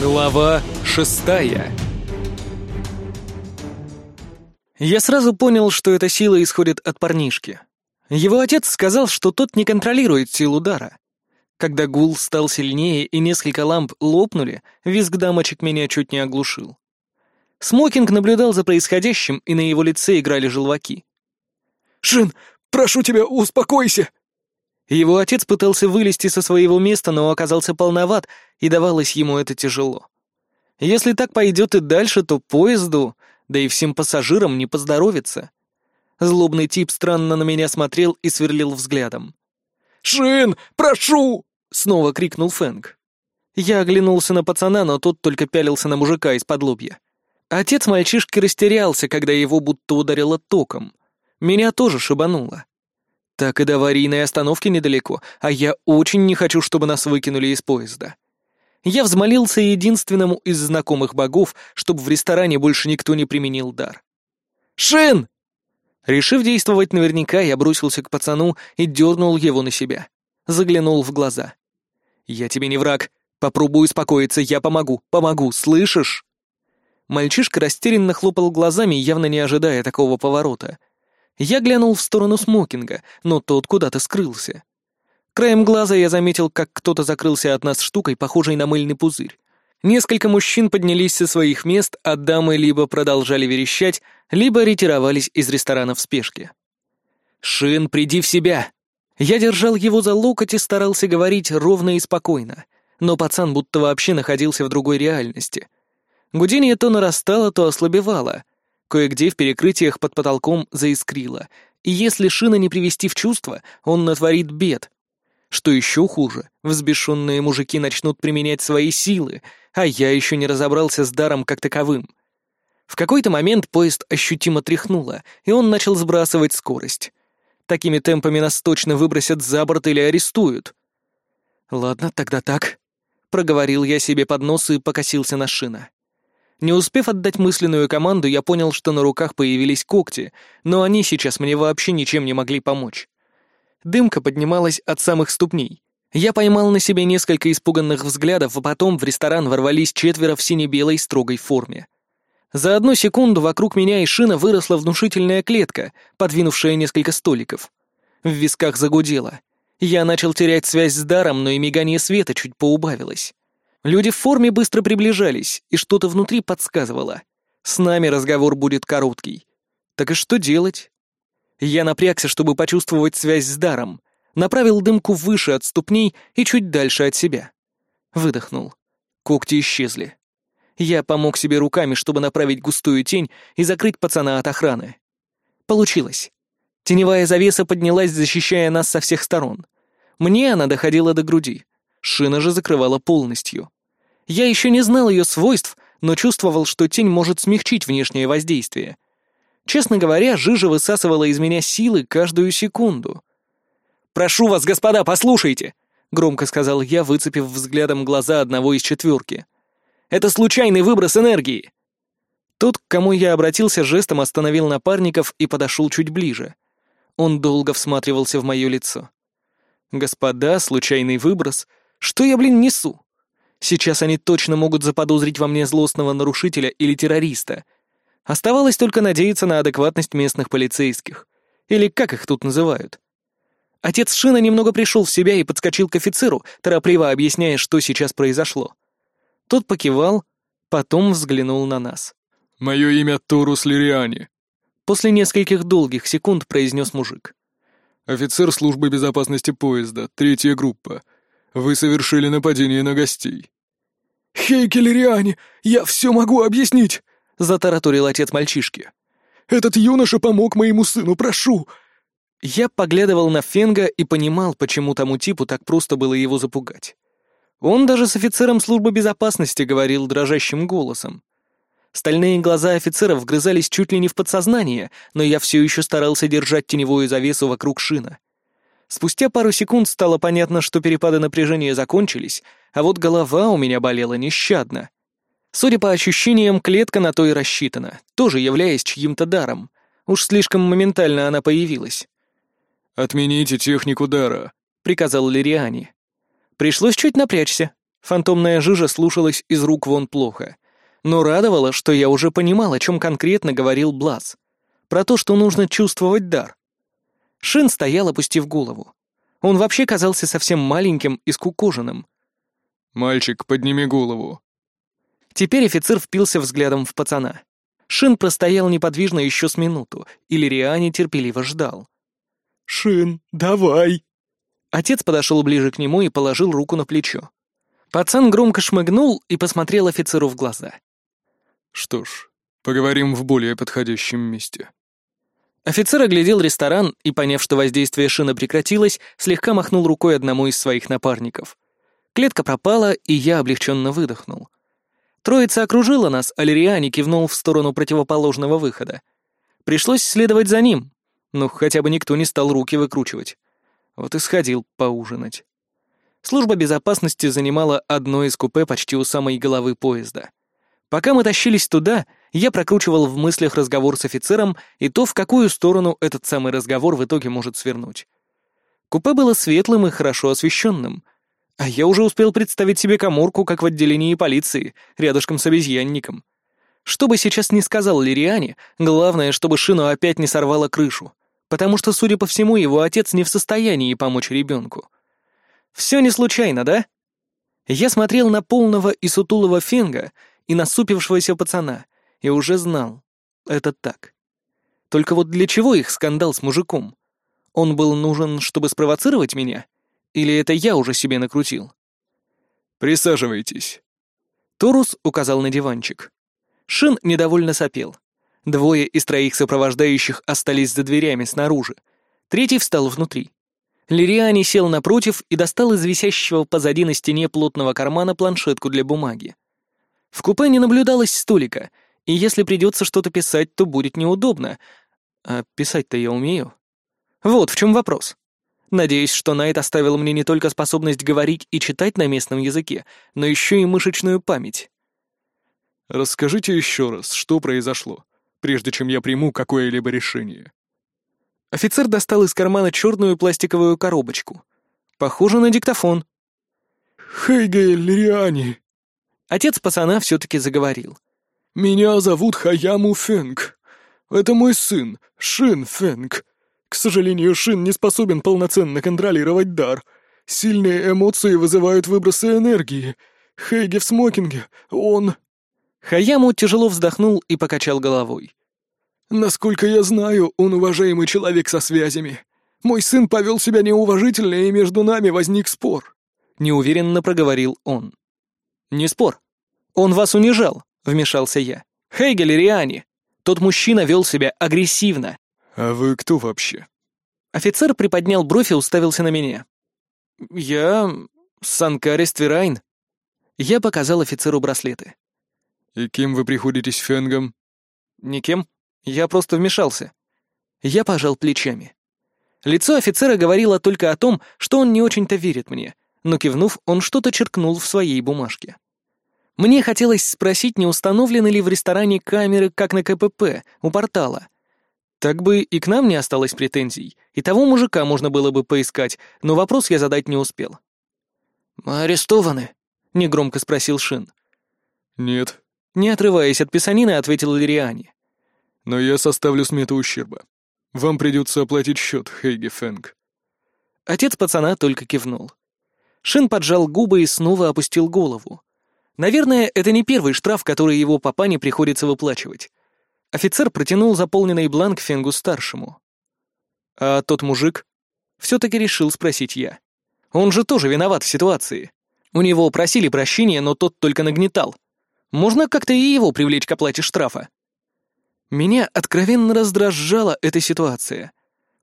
Глава шестая Я сразу понял, что эта сила исходит от парнишки. Его отец сказал, что тот не контролирует силу дара. Когда гул стал сильнее и несколько ламп лопнули, визг дамочек меня чуть не оглушил. Смокинг наблюдал за происходящим, и на его лице играли желваки. «Шин, прошу тебя, успокойся!» Его отец пытался вылезти со своего места, но оказался полноват, и давалось ему это тяжело. Если так пойдет и дальше, то поезду, да и всем пассажирам не поздоровится. Злобный тип странно на меня смотрел и сверлил взглядом. «Шин, прошу!» — снова крикнул Фэнк. Я оглянулся на пацана, но тот только пялился на мужика из-под лобья. Отец мальчишки растерялся, когда его будто ударило током. Меня тоже шибануло. Так и до аварийной остановки недалеко, а я очень не хочу, чтобы нас выкинули из поезда. Я взмолился единственному из знакомых богов, чтобы в ресторане больше никто не применил дар. «Шин!» Решив действовать наверняка, я бросился к пацану и дернул его на себя. Заглянул в глаза. «Я тебе не враг. Попробуй успокоиться, я помогу, помогу, слышишь?» Мальчишка растерянно хлопал глазами, явно не ожидая такого поворота — я глянул в сторону смокинга, но тот куда-то скрылся. Краем глаза я заметил, как кто-то закрылся от нас штукой, похожей на мыльный пузырь. Несколько мужчин поднялись со своих мест, а дамы либо продолжали верещать, либо ретировались из ресторана в спешке. «Шин, приди в себя!» Я держал его за локоть и старался говорить ровно и спокойно, но пацан будто вообще находился в другой реальности. Гудение то нарастало, то ослабевало, Кое-где в перекрытиях под потолком заискрило, и если шина не привести в чувство, он натворит бед. Что еще хуже, взбешенные мужики начнут применять свои силы, а я еще не разобрался с даром как таковым. В какой-то момент поезд ощутимо тряхнуло, и он начал сбрасывать скорость. Такими темпами нас точно выбросят за борт или арестуют. «Ладно, тогда так», — проговорил я себе под нос и покосился на шина. Не успев отдать мысленную команду, я понял, что на руках появились когти, но они сейчас мне вообще ничем не могли помочь. Дымка поднималась от самых ступней. Я поймал на себе несколько испуганных взглядов, а потом в ресторан ворвались четверо в сине-белой строгой форме. За одну секунду вокруг меня и шина выросла внушительная клетка, подвинувшая несколько столиков. В висках загудело. Я начал терять связь с даром, но и мигание света чуть поубавилось. Люди в форме быстро приближались, и что-то внутри подсказывало. С нами разговор будет короткий. Так и что делать? Я напрягся, чтобы почувствовать связь с даром. Направил дымку выше от ступней и чуть дальше от себя. Выдохнул. Когти исчезли. Я помог себе руками, чтобы направить густую тень и закрыть пацана от охраны. Получилось. Теневая завеса поднялась, защищая нас со всех сторон. Мне она доходила до груди. Шина же закрывала полностью. Я еще не знал ее свойств, но чувствовал, что тень может смягчить внешнее воздействие. Честно говоря, жижа высасывала из меня силы каждую секунду. «Прошу вас, господа, послушайте!» — громко сказал я, выцепив взглядом глаза одного из четверки. «Это случайный выброс энергии!» Тот, к кому я обратился, жестом остановил напарников и подошел чуть ближе. Он долго всматривался в мое лицо. «Господа, случайный выброс — что я, блин, несу? Сейчас они точно могут заподозрить во мне злостного нарушителя или террориста. Оставалось только надеяться на адекватность местных полицейских. Или как их тут называют. Отец Шина немного пришел в себя и подскочил к офицеру, торопливо объясняя, что сейчас произошло. Тот покивал, потом взглянул на нас. «Мое имя Торус Лириани», — после нескольких долгих секунд произнес мужик. «Офицер службы безопасности поезда, третья группа. Вы совершили нападение на гостей». «Хей, Келлериане, я все могу объяснить!» — затараторил отец мальчишки. «Этот юноша помог моему сыну, прошу!» Я поглядывал на Фенга и понимал, почему тому типу так просто было его запугать. Он даже с офицером службы безопасности говорил дрожащим голосом. Стальные глаза офицера вгрызались чуть ли не в подсознание, но я все еще старался держать теневую завесу вокруг шина. Спустя пару секунд стало понятно, что перепады напряжения закончились, а вот голова у меня болела нещадно. Судя по ощущениям, клетка на то и рассчитана, тоже являясь чьим-то даром. Уж слишком моментально она появилась. «Отмените технику дара», — приказал Лириани. Пришлось чуть напрячься. Фантомная жижа слушалась из рук вон плохо. Но радовало, что я уже понимал, о чем конкретно говорил Блаз. Про то, что нужно чувствовать дар. Шин стоял, опустив голову. Он вообще казался совсем маленьким и скукоженным. «Мальчик, подними голову». Теперь офицер впился взглядом в пацана. Шин простоял неподвижно еще с минуту, и Лириане терпеливо ждал. «Шин, давай!» Отец подошел ближе к нему и положил руку на плечо. Пацан громко шмыгнул и посмотрел офицеру в глаза. «Что ж, поговорим в более подходящем месте». Офицер оглядел ресторан и, поняв, что воздействие шина прекратилось, слегка махнул рукой одному из своих напарников. Клетка пропала, и я облегченно выдохнул. Троица окружила нас, а Лириани кивнул в сторону противоположного выхода. Пришлось следовать за ним, но хотя бы никто не стал руки выкручивать. Вот и сходил поужинать. Служба безопасности занимала одно из купе почти у самой головы поезда. Пока мы тащились туда, я прокручивал в мыслях разговор с офицером и то, в какую сторону этот самый разговор в итоге может свернуть. Купе было светлым и хорошо освещенным, а я уже успел представить себе коморку, как в отделении полиции, рядышком с обезьянником. Что бы сейчас ни сказал Лириане, главное, чтобы шину опять не сорвало крышу, потому что, судя по всему, его отец не в состоянии помочь ребенку. Все не случайно, да? Я смотрел на полного и сутулого Фенга и насупившегося пацана, и уже знал. Это так. Только вот для чего их скандал с мужиком? Он был нужен, чтобы спровоцировать меня? Или это я уже себе накрутил? «Присаживайтесь». Торус указал на диванчик. Шин недовольно сопел. Двое из троих сопровождающих остались за дверями снаружи. Третий встал внутри. Лириани сел напротив и достал из висящего позади на стене плотного кармана планшетку для бумаги. В купе не наблюдалось столика, и если придется что-то писать, то будет неудобно. А писать-то я умею. Вот в чем вопрос. Надеюсь, что Найт оставил мне не только способность говорить и читать на местном языке, но еще и мышечную память. Расскажите еще раз, что произошло, прежде чем я приму какое-либо решение. Офицер достал из кармана черную пластиковую коробочку. Похоже на диктофон. «Хейге Лириани», Отец пацана все-таки заговорил. «Меня зовут Хаяму Фэнг. Это мой сын, Шин Фэнг. К сожалению, Шин не способен полноценно контролировать дар. Сильные эмоции вызывают выбросы энергии. Хейги в смокинге, он...» Хаяму тяжело вздохнул и покачал головой. «Насколько я знаю, он уважаемый человек со связями. Мой сын повел себя неуважительно, и между нами возник спор», — неуверенно проговорил он. «Не спор. Он вас унижал», — вмешался я. «Хейгель и Риани. Тот мужчина вел себя агрессивно». «А вы кто вообще?» Офицер приподнял бровь и уставился на меня. «Я... Санкарис Твирайн». Я показал офицеру браслеты. «И кем вы приходитесь Фенгом?» «Никем. Я просто вмешался». Я пожал плечами. Лицо офицера говорило только о том, что он не очень-то верит мне, но кивнув, он что-то черкнул в своей бумажке. Мне хотелось спросить, не установлены ли в ресторане камеры, как на КПП, у портала. Так бы и к нам не осталось претензий, и того мужика можно было бы поискать, но вопрос я задать не успел. «Мы арестованы?» — негромко спросил Шин. «Нет». Не отрываясь от писанины, ответил Лириани. «Но я составлю смету ущерба. Вам придется оплатить счет, Хейги Фэнг». Отец пацана только кивнул. Шин поджал губы и снова опустил голову. Наверное, это не первый штраф, который его папане приходится выплачивать. Офицер протянул заполненный бланк Фенгу-старшему. «А тот мужик?» Все-таки решил спросить я. «Он же тоже виноват в ситуации. У него просили прощения, но тот только нагнетал. Можно как-то и его привлечь к оплате штрафа?» Меня откровенно раздражала эта ситуация.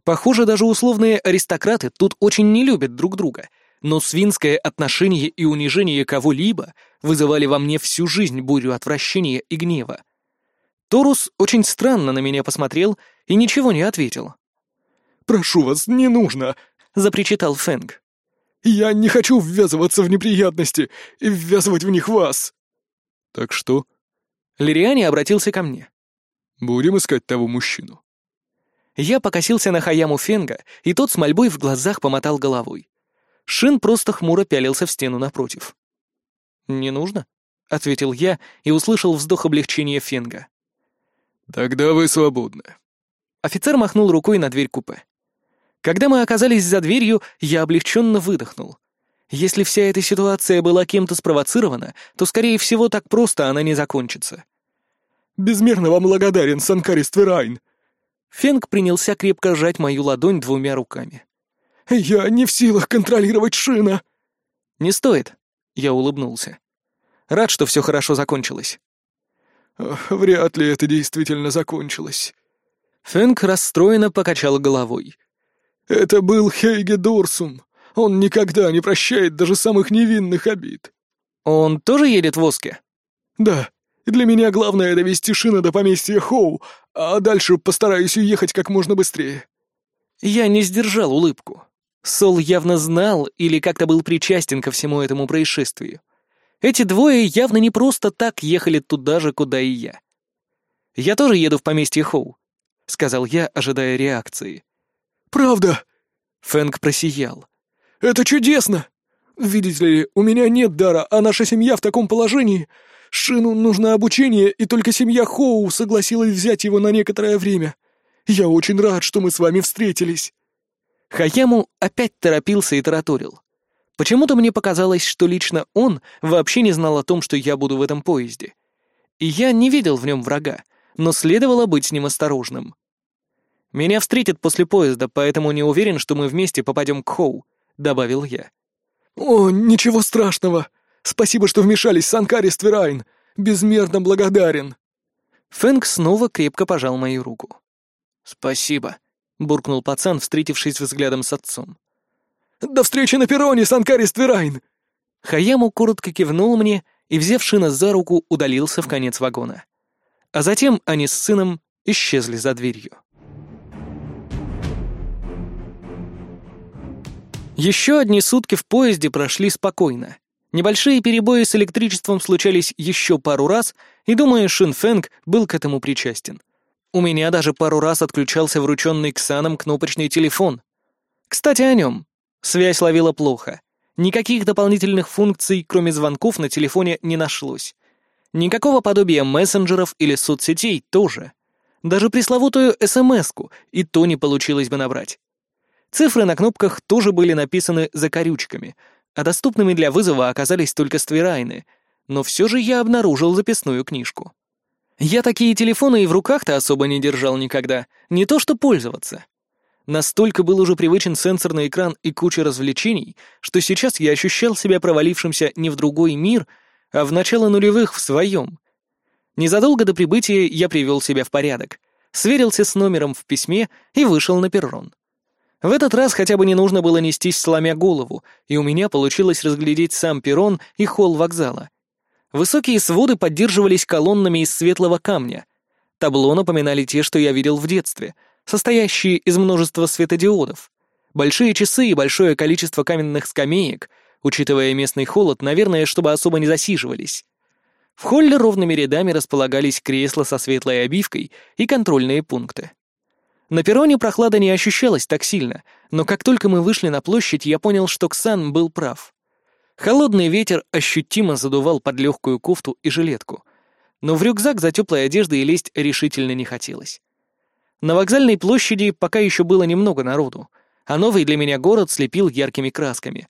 Похоже, даже условные аристократы тут очень не любят друг друга — но свинское отношение и унижение кого-либо вызывали во мне всю жизнь бурю отвращения и гнева. Торус очень странно на меня посмотрел и ничего не ответил. «Прошу вас, не нужно!» — запричитал Фэнг. «Я не хочу ввязываться в неприятности и ввязывать в них вас!» «Так что?» Лириани обратился ко мне. «Будем искать того мужчину». Я покосился на Хаяму Фенга, и тот с мольбой в глазах помотал головой. Шин просто хмуро пялился в стену напротив. «Не нужно», — ответил я и услышал вздох облегчения Фенга. «Тогда вы свободны». Офицер махнул рукой на дверь купе. Когда мы оказались за дверью, я облегченно выдохнул. Если вся эта ситуация была кем-то спровоцирована, то, скорее всего, так просто она не закончится. «Безмерно вам благодарен, Санкарис Тверайн!» Фенг принялся крепко сжать мою ладонь двумя руками. «Я не в силах контролировать шина!» «Не стоит», — я улыбнулся. «Рад, что все хорошо закончилось». «Вряд ли это действительно закончилось». Фэнк расстроенно покачал головой. «Это был Хейге Дорсум. Он никогда не прощает даже самых невинных обид». «Он тоже едет в Оске?» «Да. Для меня главное — довести шина до поместья Хоу, а дальше постараюсь уехать как можно быстрее». Я не сдержал улыбку. Сол явно знал или как-то был причастен ко всему этому происшествию. Эти двое явно не просто так ехали туда же, куда и я. «Я тоже еду в поместье Хоу», — сказал я, ожидая реакции. «Правда?» — Фэнк просиял. «Это чудесно! Видите ли, у меня нет дара, а наша семья в таком положении. Шину нужно обучение, и только семья Хоу согласилась взять его на некоторое время. Я очень рад, что мы с вами встретились». Хаяму опять торопился и тараторил. Почему-то мне показалось, что лично он вообще не знал о том, что я буду в этом поезде. И я не видел в нем врага, но следовало быть с ним осторожным. «Меня встретят после поезда, поэтому не уверен, что мы вместе попадем к Хоу», — добавил я. «О, ничего страшного! Спасибо, что вмешались, Санкари Стверайн! Безмерно благодарен!» Фэнк снова крепко пожал мою руку. «Спасибо», — буркнул пацан, встретившись взглядом с отцом. «До встречи на перроне, Санкари Стверайн!» Хаяму коротко кивнул мне и, взяв Шина за руку, удалился в конец вагона. А затем они с сыном исчезли за дверью. Еще одни сутки в поезде прошли спокойно. Небольшие перебои с электричеством случались еще пару раз, и, думаю, Шин Фэнг был к этому причастен. У меня даже пару раз отключался врученный Ксаном кнопочный телефон. Кстати, о нем. Связь ловила плохо. Никаких дополнительных функций, кроме звонков, на телефоне не нашлось. Никакого подобия мессенджеров или соцсетей тоже. Даже пресловутую СМС-ку и то не получилось бы набрать. Цифры на кнопках тоже были написаны закорючками, а доступными для вызова оказались только ствирайны, но все же я обнаружил записную книжку. Я такие телефоны и в руках-то особо не держал никогда, не то что пользоваться. Настолько был уже привычен сенсорный экран и куча развлечений, что сейчас я ощущал себя провалившимся не в другой мир, а в начало нулевых в своем. Незадолго до прибытия я привел себя в порядок, сверился с номером в письме и вышел на перрон. В этот раз хотя бы не нужно было нестись, сломя голову, и у меня получилось разглядеть сам перрон и холл вокзала. Высокие своды поддерживались колоннами из светлого камня. Табло напоминали те, что я видел в детстве, состоящие из множества светодиодов. Большие часы и большое количество каменных скамеек, учитывая местный холод, наверное, чтобы особо не засиживались. В холле ровными рядами располагались кресла со светлой обивкой и контрольные пункты. На перроне прохлада не ощущалась так сильно, но как только мы вышли на площадь, я понял, что Ксан был прав. Холодный ветер ощутимо задувал под легкую кофту и жилетку, но в рюкзак за теплой одеждой лезть решительно не хотелось. На вокзальной площади пока еще было немного народу, а новый для меня город слепил яркими красками.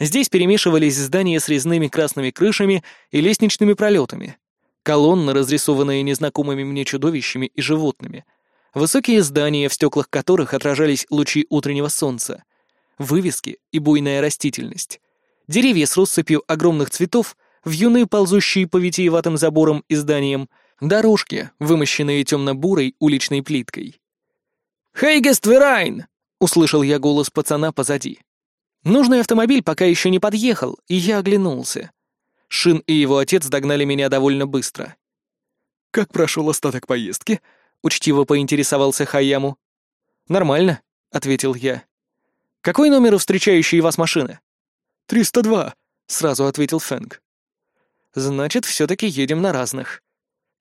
Здесь перемешивались здания с резными красными крышами и лестничными пролетами, колонны, разрисованные незнакомыми мне чудовищами и животными — Высокие здания, в стеклах которых отражались лучи утреннего солнца. Вывески и буйная растительность. Деревья с россыпью огромных цветов, вьюны, ползущие по витиеватым заборам и зданиям, дорожки, вымощенные темно-бурой уличной плиткой. «Хейгест Верайн!» — услышал я голос пацана позади. Нужный автомобиль пока еще не подъехал, и я оглянулся. Шин и его отец догнали меня довольно быстро. «Как прошел остаток поездки?» Учтиво поинтересовался Хаяму. «Нормально», — ответил я. «Какой номер у встречающей вас машины?» «Триста два», — сразу ответил Фэнк. «Значит, все-таки едем на разных».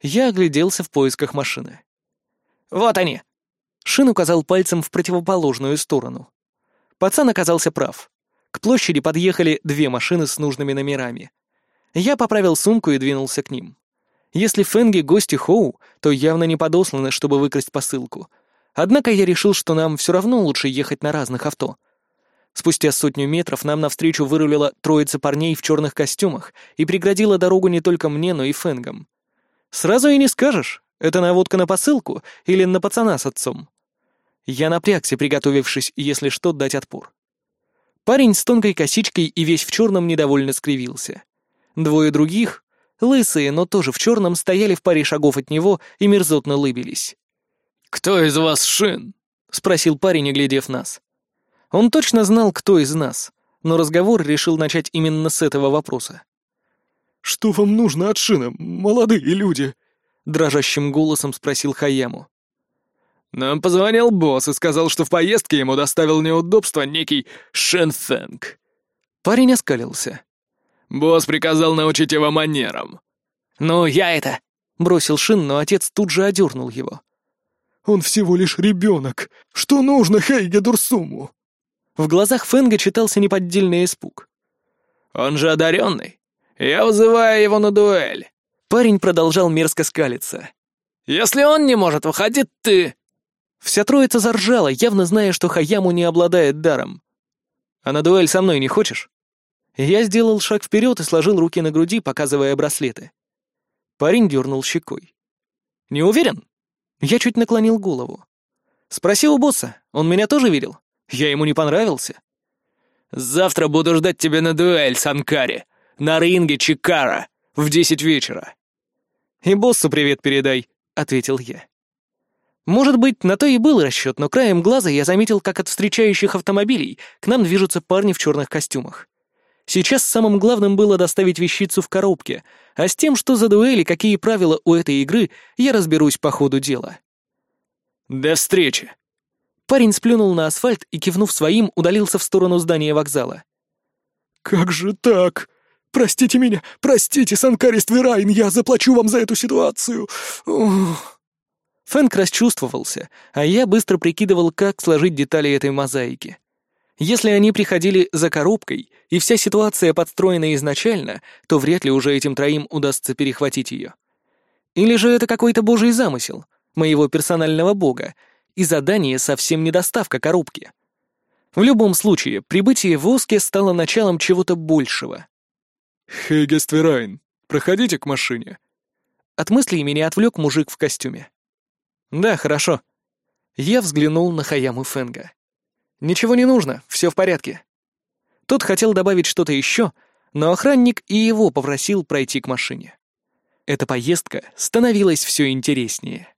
Я огляделся в поисках машины. «Вот они!» Шин указал пальцем в противоположную сторону. Пацан оказался прав. К площади подъехали две машины с нужными номерами. Я поправил сумку и двинулся к ним. Если Фенги — гости Хоу, то явно не подосланы, чтобы выкрасть посылку. Однако я решил, что нам все равно лучше ехать на разных авто. Спустя сотню метров нам навстречу вырулила троица парней в черных костюмах и преградила дорогу не только мне, но и Фенгам. Сразу и не скажешь, это наводка на посылку или на пацана с отцом. Я напрягся, приготовившись, если что, дать отпор. Парень с тонкой косичкой и весь в черном недовольно скривился. Двое других, лысые, но тоже в черном, стояли в паре шагов от него и мерзотно лыбились. «Кто из вас Шин?» — спросил парень, оглядев нас. Он точно знал, кто из нас, но разговор решил начать именно с этого вопроса. «Что вам нужно от Шина, молодые люди?» — дрожащим голосом спросил Хаяму. «Нам позвонил босс и сказал, что в поездке ему доставил неудобства некий Шен Фэнг». Парень оскалился. Босс приказал научить его манерам». «Ну, я это...» — бросил Шин, но отец тут же одернул его. «Он всего лишь ребенок. Что нужно Хейге Дурсуму?» В глазах Фэнга читался неподдельный испуг. «Он же одаренный. Я вызываю его на дуэль». Парень продолжал мерзко скалиться. «Если он не может, выходить ты!» Вся троица заржала, явно зная, что Хаяму не обладает даром. «А на дуэль со мной не хочешь?» Я сделал шаг вперед и сложил руки на груди, показывая браслеты. Парень дернул щекой. «Не уверен?» Я чуть наклонил голову. «Спроси у босса, он меня тоже видел? Я ему не понравился». «Завтра буду ждать тебя на дуэль, Санкари, на ринге Чикара, в десять вечера». «И боссу привет передай», — ответил я. Может быть, на то и был расчет, но краем глаза я заметил, как от встречающих автомобилей к нам движутся парни в черных костюмах. Сейчас самым главным было доставить вещицу в коробке, а с тем, что за дуэли, какие правила у этой игры, я разберусь по ходу дела. «До встречи!» Парень сплюнул на асфальт и, кивнув своим, удалился в сторону здания вокзала. «Как же так? Простите меня, простите, Санкарис Твирайн, я заплачу вам за эту ситуацию!» Ух. Фэнк расчувствовался, а я быстро прикидывал, как сложить детали этой мозаики. Если они приходили за коробкой, и вся ситуация подстроена изначально, то вряд ли уже этим троим удастся перехватить ее. Или же это какой-то божий замысел, моего персонального бога, и задание совсем не доставка коробки. В любом случае, прибытие в Оске стало началом чего-то большего. «Хейгестверайн, проходите к машине». От мыслей меня отвлек мужик в костюме. «Да, хорошо». Я взглянул на Хаяму Фенга. «Ничего не нужно, все в порядке». Тот хотел добавить что-то еще, но охранник и его попросил пройти к машине. Эта поездка становилась все интереснее.